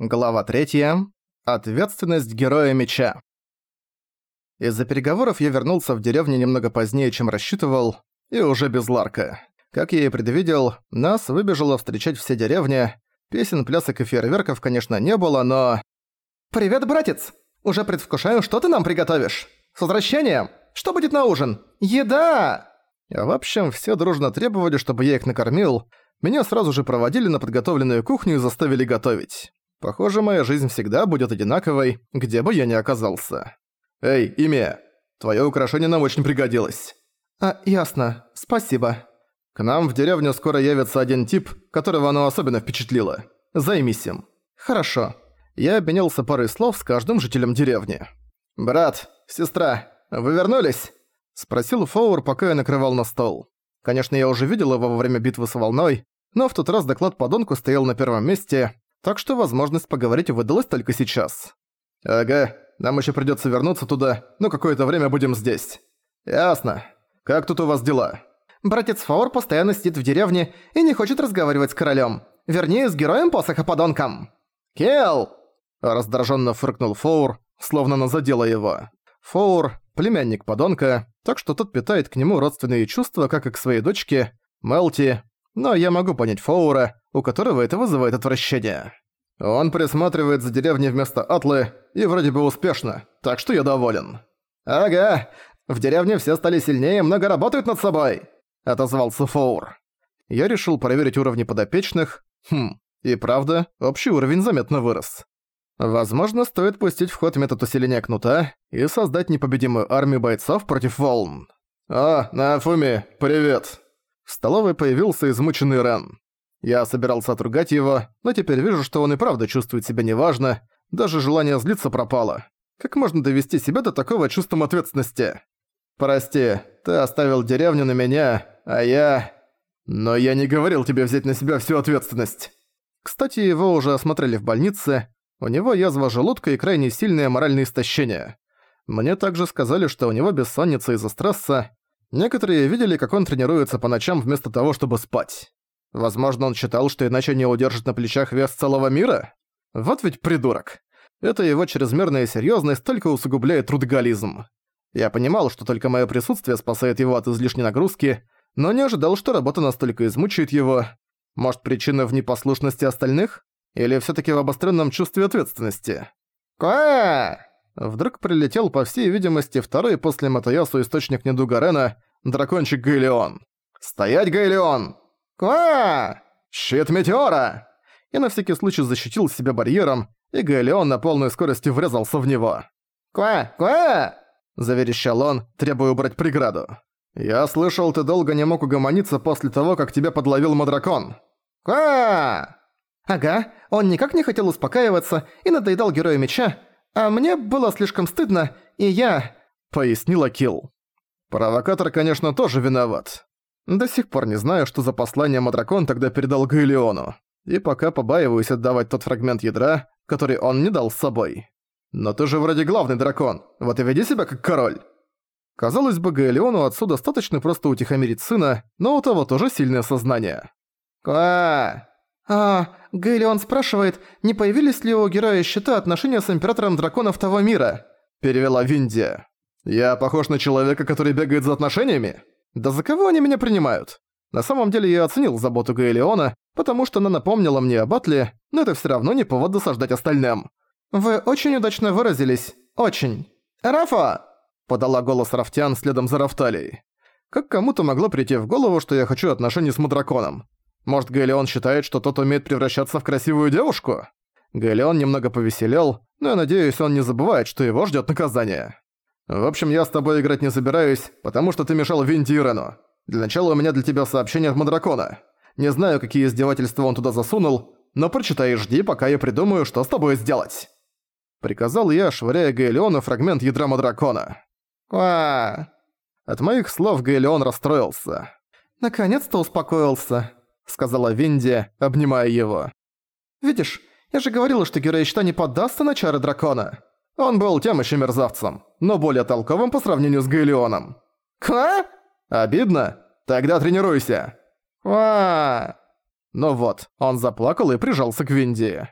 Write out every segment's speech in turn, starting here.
Глава 3. Ответственность героя меча. Из-за переговоров я вернулся в деревню немного позднее, чем рассчитывал, и уже без Ларка. Как я и предвидел, нас выбежало встречать все деревни. Песен, плясок и фейерверков, конечно, не было, но... «Привет, братец! Уже предвкушаю, что ты нам приготовишь! С возвращением! Что будет на ужин? Еда!» В общем, все дружно требовали, чтобы я их накормил. Меня сразу же проводили на подготовленную кухню и заставили готовить. Похоже, моя жизнь всегда будет одинаковой, где бы я ни оказался. Эй, имя! Твое украшение нам очень пригодилось. А, ясно. Спасибо. К нам в деревню скоро явится один тип, которого оно особенно впечатлило. Займись им. Хорошо. Я обменялся парой слов с каждым жителем деревни. «Брат, сестра, вы вернулись?» Спросил Фоур, пока я накрывал на стол. Конечно, я уже видел его во время битвы с волной, но в тот раз доклад подонку стоял на первом месте, так что возможность поговорить выдалась только сейчас. «Ага, нам еще придётся вернуться туда, но какое-то время будем здесь». «Ясно. Как тут у вас дела?» «Братец Фаур постоянно сидит в деревне и не хочет разговаривать с королем. Вернее, с героем посоха подонком». «Келл!» – раздраженно фыркнул Фаур, словно она задела его. Фаур – племянник подонка, так что тот питает к нему родственные чувства, как и к своей дочке, Мелти, но я могу понять Фоура, у которого это вызывает отвращение. Он присматривает за деревней вместо Атлы, и вроде бы успешно, так что я доволен. «Ага, в деревне все стали сильнее много работают над собой», — отозвался Фоур. Я решил проверить уровни подопечных. Хм, и правда, общий уровень заметно вырос. Возможно, стоит пустить в ход метод усиления кнута и создать непобедимую армию бойцов против волн. «О, Нафуми, привет!» В столовой появился измученный Рен. Я собирался отругать его, но теперь вижу, что он и правда чувствует себя неважно, даже желание злиться пропало. Как можно довести себя до такого чувства ответственности? «Прости, ты оставил деревню на меня, а я...» «Но я не говорил тебе взять на себя всю ответственность». Кстати, его уже осмотрели в больнице, у него язва желудка и крайне сильное моральное истощение. Мне также сказали, что у него бессонница из-за стресса. Некоторые видели, как он тренируется по ночам вместо того, чтобы спать. Возможно, он считал, что иначе не удержит на плечах вес целого мира? Вот ведь придурок. Это его чрезмерная серьёзность только усугубляет трудоголизм. Я понимал, что только моё присутствие спасает его от излишней нагрузки, но не ожидал, что работа настолько измучает его. Может, причина в непослушности остальных? Или всё-таки в обостренном чувстве ответственности? «Ка!» Вдруг прилетел, по всей видимости, второй после Матаясу источник недуга Рена, дракончик Гайлеон. «Стоять, Гайлеон!» «Ка!» «Щит Метеора!» Я на всякий случай защитил себя барьером, и Гаэлеон на полной скорости врезался в него. «Ква! Ква!» – заверещал он, требуя убрать преграду. «Я слышал, ты долго не мог угомониться после того, как тебя подловил Мадракон». «Ква!» «Ага, он никак не хотел успокаиваться и надоедал Герою Меча, а мне было слишком стыдно, и я...» – пояснила Килл. «Провокатор, конечно, тоже виноват. До сих пор не знаю, что за послание Мадракон тогда передал Гаэлеону, и пока побаиваюсь отдавать тот фрагмент ядра, который он не дал с собой. Но ты же вроде главный дракон, вот и веди себя как король. Казалось бы, Гаэлеону отцу достаточно просто утихомирить сына, но у того тоже сильное сознание. «Ка!» «А, Гаэлеон спрашивает, не появились ли у героя щита отношения с императором драконов того мира?» Перевела Виндия. «Я похож на человека, который бегает за отношениями?» Да за кого они меня принимают? На самом деле я оценил заботу Гаэлеона, потому что она напомнила мне об Атле, но это всё равно не повод досаждать остальным. «Вы очень удачно выразились. Очень». «Рафа!» – подала голос Рафтян следом за Рафталией. Как кому-то могло прийти в голову, что я хочу отношений с Мудраконом. Может, Гаэлеон считает, что тот умеет превращаться в красивую девушку? Гаэлеон немного повеселел, но я надеюсь, он не забывает, что его ждёт наказание. В общем, я с тобой играть не собираюсь, потому что ты мешал Винди и Рену. Для начала у меня для тебя сообщение от Мадракона. Не знаю, какие издевательства он туда засунул, но прочитай и жди, пока я придумаю, что с тобой сделать. Приказал я, швыряя Гаэлеону фрагмент ядра Мадракона. «Ва!» От моих слов Гаэлеон расстроился. «Наконец-то успокоился», — сказала Винди, обнимая его. «Видишь, я же говорила, что герой щита не поддастся на чары дракона». Он был тем еще мерзавцем, но более толковым по сравнению с Гаэлеоном. «Ка?» «Обидно? Тогда тренируйся!» «Ва!» Ну вот, он заплакал и прижался к Винди.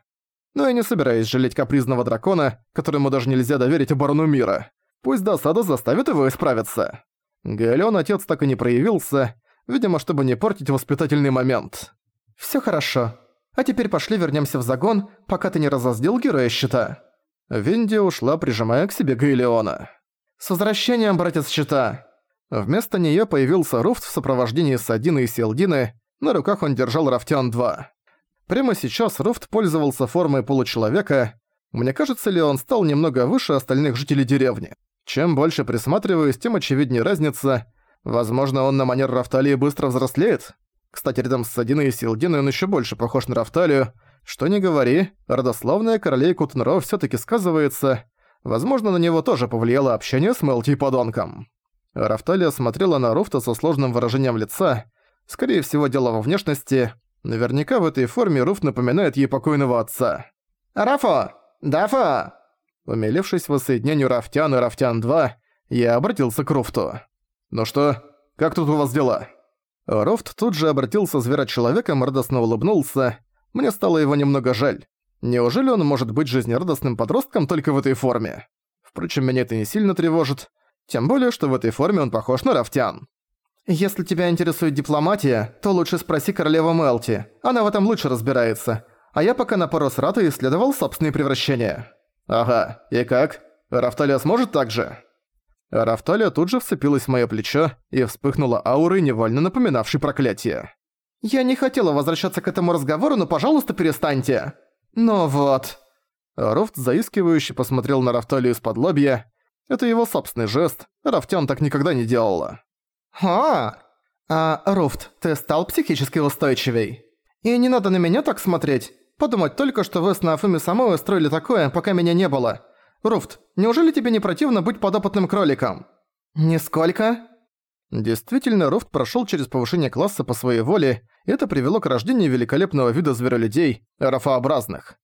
но я не собираюсь жалеть капризного дракона, которому даже нельзя доверить оборону мира. Пусть досада заставит его исправиться. Гаэлён отец так и не проявился, видимо, чтобы не портить воспитательный момент. «Всё хорошо. А теперь пошли вернёмся в загон, пока ты не разозлил героя щита». Винди ушла, прижимая к себе Гаэлеона. «С возвращением, братец щита!» Вместо неё появился Руфт в сопровождении Садины и Селдины, на руках он держал Рафтян-2. Прямо сейчас Руфт пользовался формой получеловека. Мне кажется ли, он стал немного выше остальных жителей деревни. Чем больше присматриваюсь, тем очевиднее разница. Возможно, он на манер Рафталии быстро взрослеет. Кстати, рядом с Садиной и Силдиной он еще больше похож на Рафталию. Что не говори, родословная королей Кутнро все таки сказывается. Возможно, на него тоже повлияло общение с Мелти и подонком. Рафталия смотрела на Руфта со сложным выражением лица. Скорее всего, дело во внешности. Наверняка в этой форме Руфт напоминает ей покойного отца. «Рафа! Дафа!» Умилившись воссоединению Рафтян и Рафтян-2, я обратился к Руфту. «Ну что, как тут у вас дела?» Руфт тут же обратился зверочеловеком, радостно улыбнулся. Мне стало его немного жаль. Неужели он может быть жизнерадостным подростком только в этой форме? Впрочем, меня это не сильно тревожит. Тем более, что в этой форме он похож на Рафтян. «Если тебя интересует дипломатия, то лучше спроси королеву Мелти. Она в этом лучше разбирается. А я пока на пару срата исследовал собственные превращения». «Ага, и как? Рафталия сможет так же?» Рафталия тут же вцепилась в моё плечо и вспыхнула аурой, невольно напоминавшей проклятие. «Я не хотела возвращаться к этому разговору, но, пожалуйста, перестаньте!» «Ну вот...» Рофт заискивающе посмотрел на Рафталию из-под лобья. Это его собственный жест, Рафтян так никогда не делала. «А, а, Руфт, ты стал психически устойчивей. И не надо на меня так смотреть. Подумать только, что вы с Нафуми самой устроили такое, пока меня не было. Руфт, неужели тебе не противно быть подопытным кроликом?» «Нисколько». Действительно, Руфт прошёл через повышение класса по своей воле, и это привело к рождению великолепного вида зверолюдей, рафообразных.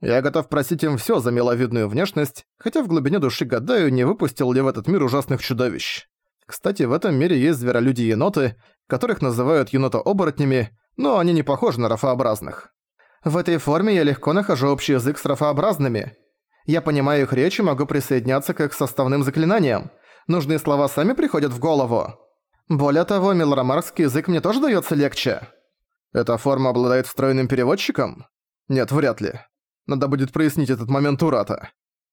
Я готов просить им всё за миловидную внешность, хотя в глубине души гадаю, не выпустил ли в этот мир ужасных чудовищ. Кстати, в этом мире есть зверолюди-еноты, которых называют енота-оборотнями, но они не похожи на рафообразных. В этой форме я легко нахожу общий язык с рафообразными. Я понимаю их речь и могу присоединяться к их составным заклинаниям. Нужные слова сами приходят в голову. Более того, мелоромарский язык мне тоже даётся легче. Эта форма обладает встроенным переводчиком? Нет, вряд ли. Надо будет прояснить этот момент у.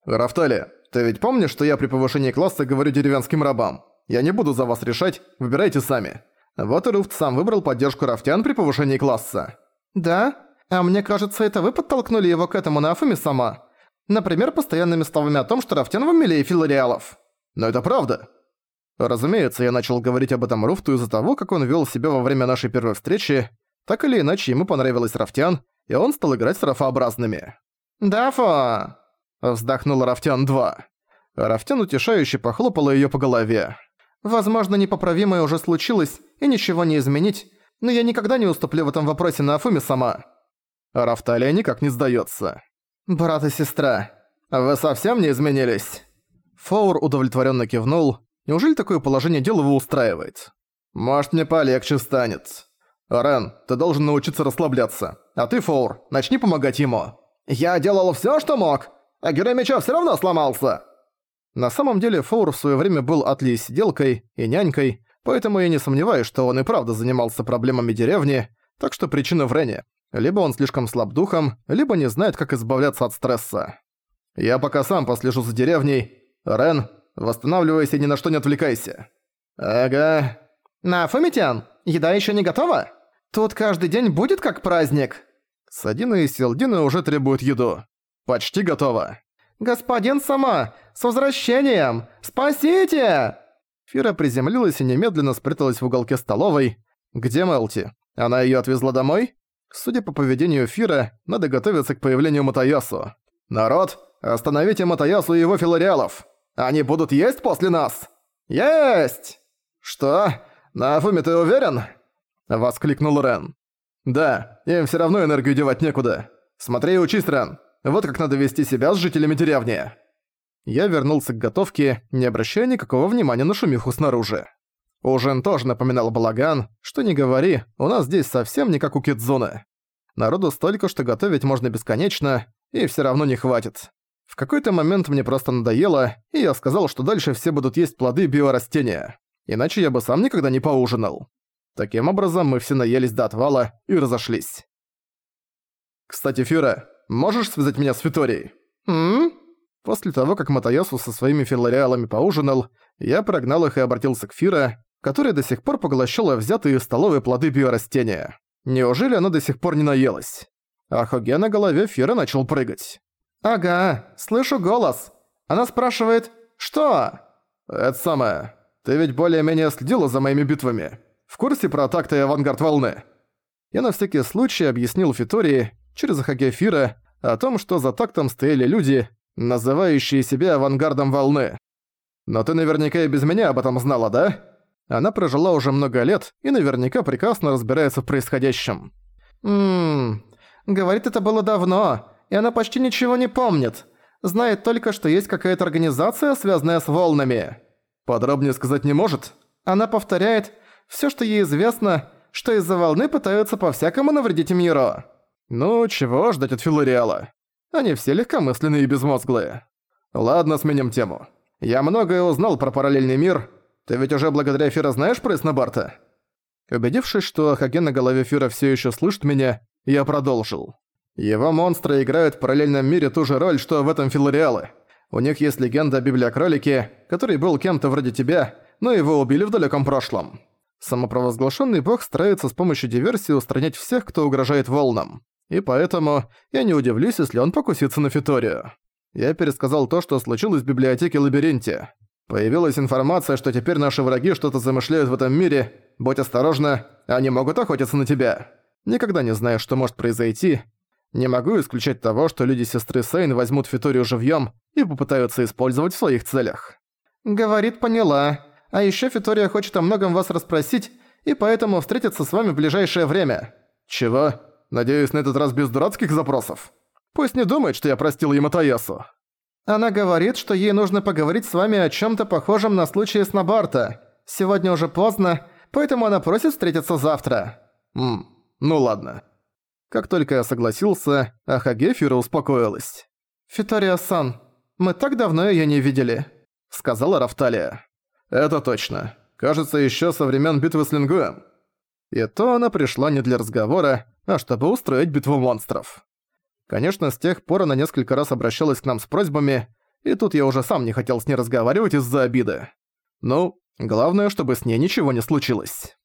Рафтали, ты ведь помнишь, что я при повышении класса говорю деревенским рабам? Я не буду за вас решать, выбирайте сами. Вот и Руфт сам выбрал поддержку Рафтян при повышении класса. Да? А мне кажется, это вы подтолкнули его к этому на Афуме сама. Например, постоянными словами о том, что Рафтян вам милее филореалов. Но это правда. Разумеется, я начал говорить об этом Руфту из-за того, как он вел себя во время нашей первой встречи. Так или иначе, ему понравилась Рафтян, и он стал играть с рафообразными. «Дафа!» – вздохнул Рафтян-2. Рафтян утешающе похлопала её по голове. Возможно, непоправимое уже случилось, и ничего не изменить, но я никогда не уступлю в этом вопросе на Афуме сама. Рафталия никак не сдается. Брат и сестра, вы совсем не изменились? Фоур удовлетворенно кивнул. Неужели такое положение дел его устраивает? Может, мне полегче станет. Рен, ты должен научиться расслабляться. А ты, Фоур, начни помогать ему. Я делал все, что мог, а герой меча все равно сломался. На самом деле Фоур в своё время был Атли сиделкой и нянькой, поэтому я не сомневаюсь, что он и правда занимался проблемами деревни, так что причина в Рене. Либо он слишком слаб духом, либо не знает, как избавляться от стресса. Я пока сам послежу за деревней. Рен, восстанавливайся и ни на что не отвлекайся. Ага. На, Фомитян, еда ещё не готова? Тут каждый день будет как праздник. Садина и Селдина уже требуют еду. Почти готово. «Господин Сама! С возвращением! Спасите!» Фира приземлилась и немедленно спряталась в уголке столовой. «Где Мелти? Она её отвезла домой?» Судя по поведению Фира, надо готовиться к появлению Матаясу. «Народ, остановите Матаясу и его филариалов! Они будут есть после нас!» «Есть!» «Что? На Афуме ты уверен?» Воскликнул Рен. «Да, им всё равно энергию девать некуда. Смотри и учись, Рен. Вот как надо вести себя с жителями деревни. Я вернулся к готовке, не обращая никакого внимания на шумиху снаружи. Ужин тоже напоминал балаган, что не говори, у нас здесь совсем не как у Кидзуны. Народу столько, что готовить можно бесконечно, и всё равно не хватит. В какой-то момент мне просто надоело, и я сказал, что дальше все будут есть плоды биорастения. Иначе я бы сам никогда не поужинал. Таким образом, мы все наелись до отвала и разошлись. «Кстати, Фюра, можешь связать меня с Виторией?» «М?», После того, как Матаясу со своими филариалами поужинал, я прогнал их и обратился к Фира, которая до сих пор поглощала взятые из столовой плоды биорастения. Неужели она до сих пор не наелась? А Хоге на голове Фира начал прыгать. «Ага, слышу голос. Она спрашивает, что?» «Это самое. Ты ведь более-менее следила за моими битвами. В курсе про атак и авангард волны?» Я на всякий случай объяснил Фитории, через Хаге Фира, о том, что за тактом стояли люди, называющие себя авангардом волны. Но ты наверняка и без меня об этом знала, да? Она прожила уже много лет и наверняка прекрасно разбирается в происходящем. Ммм, говорит, это было давно, и она почти ничего не помнит. Знает только, что есть какая-то организация, связанная с волнами. Подробнее сказать не может? Она повторяет, все, что ей известно, что из-за волны пытаются по-всякому навредить миру. Ну, чего ждать от Филариала? Они все легкомысленные и безмозглые. Ладно, сменим тему. Я многое узнал про параллельный мир. Ты ведь уже благодаря Фира знаешь про Снобарта? Убедившись, что Хаген на голове Фира все еще слышит меня, я продолжил. Его монстры играют в параллельном мире ту же роль, что в этом Филариалы. У них есть легенда о Библиокролике, который был кем-то вроде тебя, но его убили в далеком прошлом. Самопровозглашенный бог старается с помощью диверсии устранять всех, кто угрожает волнам. И поэтому я не удивлюсь, если он покусится на Фиторию. Я пересказал то, что случилось в библиотеке-лабиринте. Появилась информация, что теперь наши враги что-то замышляют в этом мире. Будь осторожна, они могут охотиться на тебя. Никогда не знаешь, что может произойти. Не могу исключать того, что люди сестры Сейн возьмут Фиторию живьем и попытаются использовать в своих целях. Говорит, поняла. А еще Фитория хочет о многом вас расспросить, и поэтому встретится с вами в ближайшее время. Чего? Надеюсь, на этот раз без дурацких запросов. Пусть не думает, что я простил ему Матаясу. Она говорит, что ей нужно поговорить с вами о чем то похожем на случай с Набарта. Сегодня уже поздно, поэтому она просит встретиться завтра. Ммм, ну ладно. Как только я согласился, Ахаге Фюра успокоилась. «Фитория-сан, мы так давно её не видели», — сказала Рафталия. «Это точно. Кажется, ещё со времен битвы с Лингуем». И то она пришла не для разговора, а чтобы устроить битву монстров. Конечно, с тех пор она несколько раз обращалась к нам с просьбами, и тут я уже сам не хотел с ней разговаривать из-за обиды. Ну, главное, чтобы с ней ничего не случилось.